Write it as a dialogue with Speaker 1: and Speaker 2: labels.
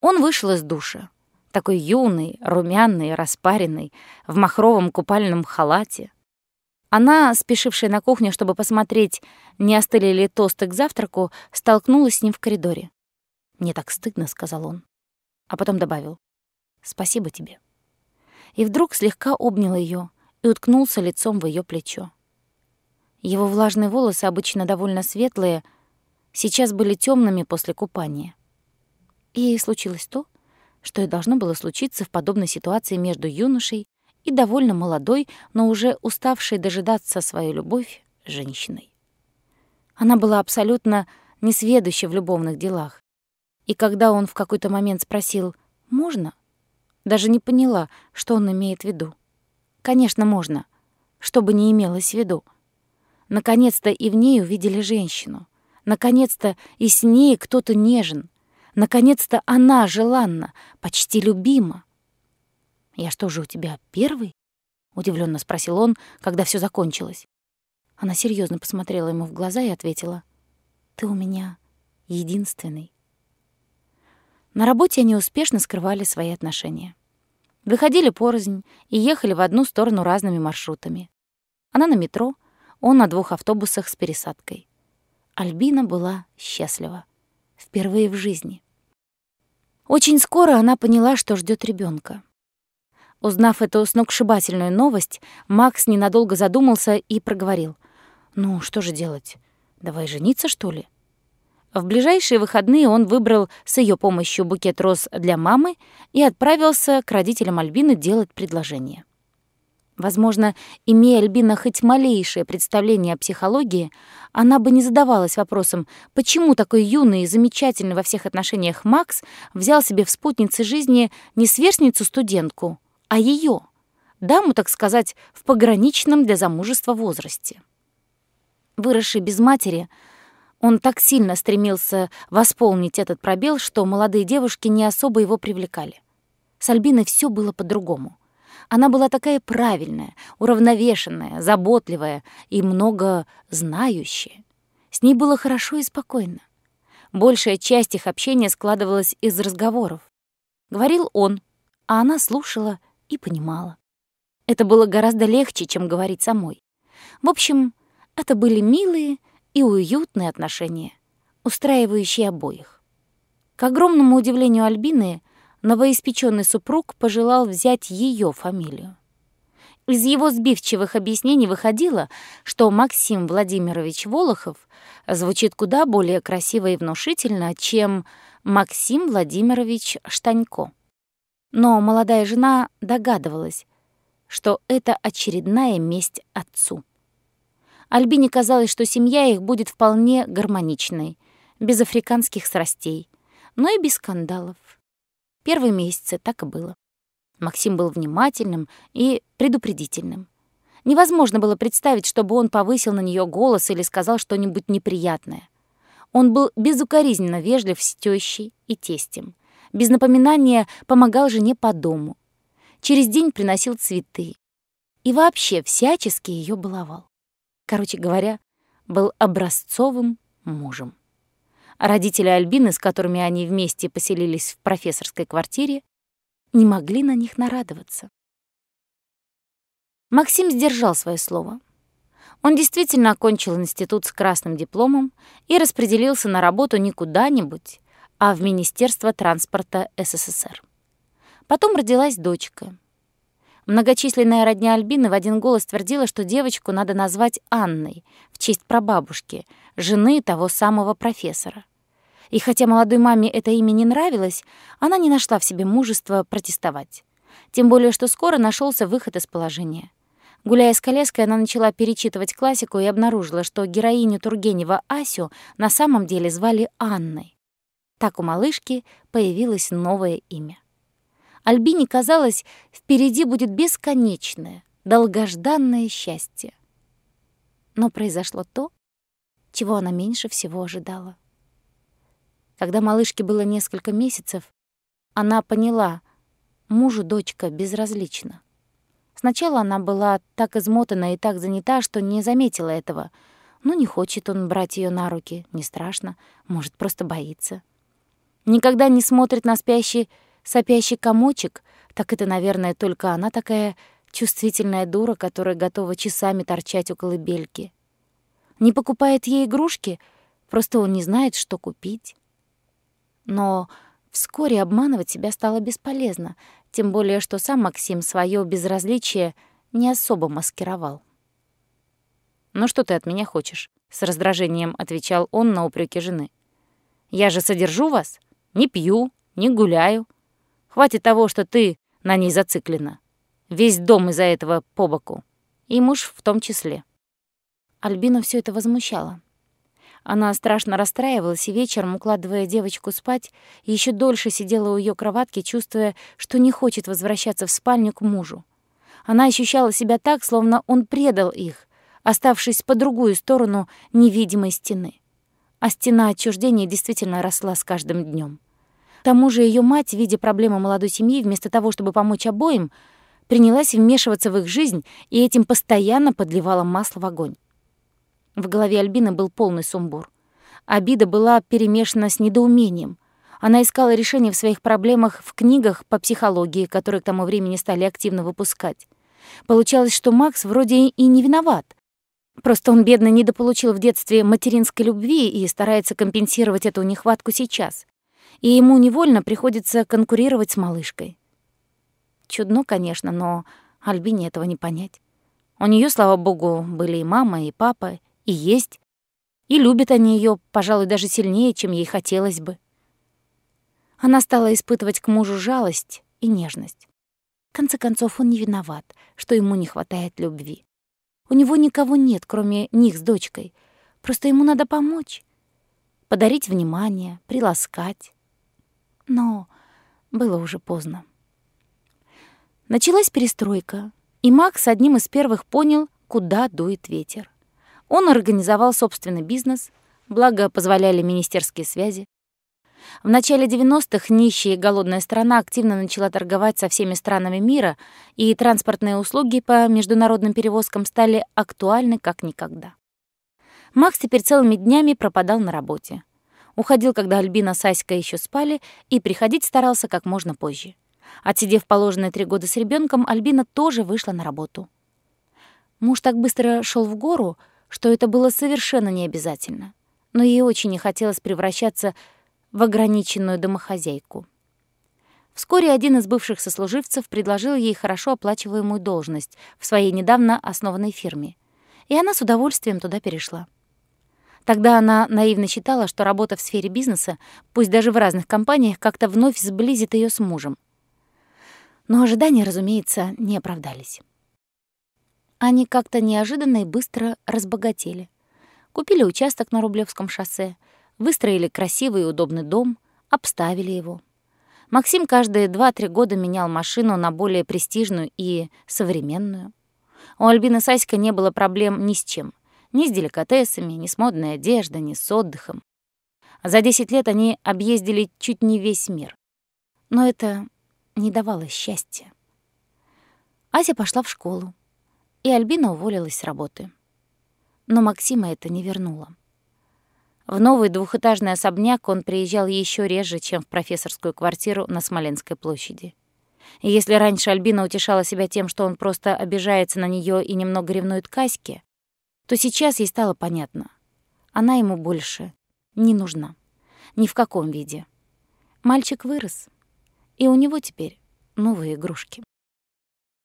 Speaker 1: Он вышел из душа, такой юный, румяный, распаренный, в махровом купальном халате. Она, спешившая на кухню, чтобы посмотреть, не остыли ли тосты к завтраку, столкнулась с ним в коридоре. «Мне так стыдно», — сказал он. А потом добавил. «Спасибо тебе». И вдруг слегка обнял ее и уткнулся лицом в ее плечо. Его влажные волосы, обычно довольно светлые, сейчас были темными после купания. И случилось то, что и должно было случиться в подобной ситуации между юношей и довольно молодой, но уже уставшей дожидаться свою любовь женщиной. Она была абсолютно несведуща в любовных делах. И когда он в какой-то момент спросил «можно?», даже не поняла, что он имеет в виду. Конечно, можно, что бы ни имелось в виду. Наконец-то и в ней увидели женщину. Наконец-то и с ней кто-то нежен — Наконец-то она желанна, почти любима. «Я что же у тебя первый?» — удивленно спросил он, когда все закончилось. Она серьезно посмотрела ему в глаза и ответила. «Ты у меня единственный». На работе они успешно скрывали свои отношения. Выходили порознь и ехали в одну сторону разными маршрутами. Она на метро, он на двух автобусах с пересадкой. Альбина была счастлива впервые в жизни. Очень скоро она поняла, что ждет ребенка. Узнав эту сногсшибательную новость, Макс ненадолго задумался и проговорил. «Ну, что же делать? Давай жениться, что ли?» В ближайшие выходные он выбрал с ее помощью букет роз для мамы и отправился к родителям Альбины делать предложение. Возможно, имея Альбина хоть малейшее представление о психологии, она бы не задавалась вопросом, почему такой юный и замечательный во всех отношениях Макс взял себе в спутнице жизни не сверстницу-студентку, а ее, даму, так сказать, в пограничном для замужества возрасте. Выросший без матери, он так сильно стремился восполнить этот пробел, что молодые девушки не особо его привлекали. С Альбиной все было по-другому. Она была такая правильная, уравновешенная, заботливая и много знающая. С ней было хорошо и спокойно. Большая часть их общения складывалась из разговоров. Говорил он, а она слушала и понимала. Это было гораздо легче, чем говорить самой. В общем, это были милые и уютные отношения, устраивающие обоих. К огромному удивлению Альбины, новоиспеченный супруг пожелал взять ее фамилию. Из его сбивчивых объяснений выходило, что Максим Владимирович Волохов звучит куда более красиво и внушительно, чем Максим Владимирович Штанько. Но молодая жена догадывалась, что это очередная месть отцу. Альбине казалось, что семья их будет вполне гармоничной, без африканских страстей, но и без скандалов. Первые месяцы так и было. Максим был внимательным и предупредительным. Невозможно было представить, чтобы он повысил на нее голос или сказал что-нибудь неприятное. Он был безукоризненно вежлив с тещей и тестем. Без напоминания помогал жене по дому. Через день приносил цветы. И вообще всячески ее баловал. Короче говоря, был образцовым мужем. Родители Альбины, с которыми они вместе поселились в профессорской квартире, не могли на них нарадоваться. Максим сдержал свое слово. Он действительно окончил институт с красным дипломом и распределился на работу не куда-нибудь, а в Министерство транспорта СССР. Потом родилась дочка. Многочисленная родня Альбины в один голос твердила, что девочку надо назвать Анной в честь прабабушки, жены того самого профессора. И хотя молодой маме это имя не нравилось, она не нашла в себе мужества протестовать. Тем более, что скоро нашелся выход из положения. Гуляя с коляской, она начала перечитывать классику и обнаружила, что героиню Тургенева Асю на самом деле звали Анной. Так у малышки появилось новое имя. Альбине казалось, впереди будет бесконечное, долгожданное счастье. Но произошло то, чего она меньше всего ожидала. Когда малышке было несколько месяцев, она поняла, мужу дочка безразлична. Сначала она была так измотана и так занята, что не заметила этого. Ну, не хочет он брать ее на руки, не страшно, может, просто боится. Никогда не смотрит на спящий, сопящий комочек, так это, наверное, только она такая чувствительная дура, которая готова часами торчать около бельки. Не покупает ей игрушки, просто он не знает, что купить. Но вскоре обманывать себя стало бесполезно, тем более что сам Максим свое безразличие не особо маскировал. «Ну что ты от меня хочешь?» — с раздражением отвечал он на упреки жены. «Я же содержу вас, не пью, не гуляю. Хватит того, что ты на ней зациклена. Весь дом из-за этого по боку. И муж в том числе». Альбину все это возмущало. Она страшно расстраивалась и вечером, укладывая девочку спать, еще дольше сидела у ее кроватки, чувствуя, что не хочет возвращаться в спальню к мужу. Она ощущала себя так, словно он предал их, оставшись по другую сторону невидимой стены. А стена отчуждения действительно росла с каждым днем. К тому же ее мать, видя проблемы молодой семьи, вместо того, чтобы помочь обоим, принялась вмешиваться в их жизнь и этим постоянно подливала масло в огонь. В голове Альбины был полный сумбур. Обида была перемешана с недоумением. Она искала решение в своих проблемах в книгах по психологии, которые к тому времени стали активно выпускать. Получалось, что Макс вроде и не виноват. Просто он, бедно, недополучил в детстве материнской любви и старается компенсировать эту нехватку сейчас. И ему невольно приходится конкурировать с малышкой. Чудно, конечно, но Альбине этого не понять. У нее, слава богу, были и мама, и папа, и есть. И любят они ее, пожалуй, даже сильнее, чем ей хотелось бы. Она стала испытывать к мужу жалость и нежность. В конце концов, он не виноват, что ему не хватает любви. У него никого нет, кроме них с дочкой. Просто ему надо помочь. Подарить внимание, приласкать. Но было уже поздно. Началась перестройка, и Макс одним из первых понял, куда дует ветер. Он организовал собственный бизнес, благо позволяли министерские связи. В начале 90-х нищая и голодная страна активно начала торговать со всеми странами мира, и транспортные услуги по международным перевозкам стали актуальны как никогда. Макс теперь целыми днями пропадал на работе. Уходил, когда Альбина с Аськой еще спали, и приходить старался как можно позже. Отсидев положенные три года с ребенком, Альбина тоже вышла на работу. Муж так быстро шел в гору, что это было совершенно необязательно, но ей очень не хотелось превращаться в ограниченную домохозяйку. Вскоре один из бывших сослуживцев предложил ей хорошо оплачиваемую должность в своей недавно основанной фирме, и она с удовольствием туда перешла. Тогда она наивно считала, что работа в сфере бизнеса, пусть даже в разных компаниях, как-то вновь сблизит ее с мужем. Но ожидания, разумеется, не оправдались. Они как-то неожиданно и быстро разбогатели. Купили участок на Рублевском шоссе, выстроили красивый и удобный дом, обставили его. Максим каждые 2-3 года менял машину на более престижную и современную. У Альбины Саська не было проблем ни с чем. Ни с деликатесами, ни с модной одеждой, ни с отдыхом. За 10 лет они объездили чуть не весь мир. Но это не давало счастья. Ася пошла в школу и Альбина уволилась с работы. Но Максима это не вернуло. В новый двухэтажный особняк он приезжал еще реже, чем в профессорскую квартиру на Смоленской площади. Если раньше Альбина утешала себя тем, что он просто обижается на нее и немного ревнует Каське, то сейчас ей стало понятно. Она ему больше не нужна. Ни в каком виде. Мальчик вырос, и у него теперь новые игрушки.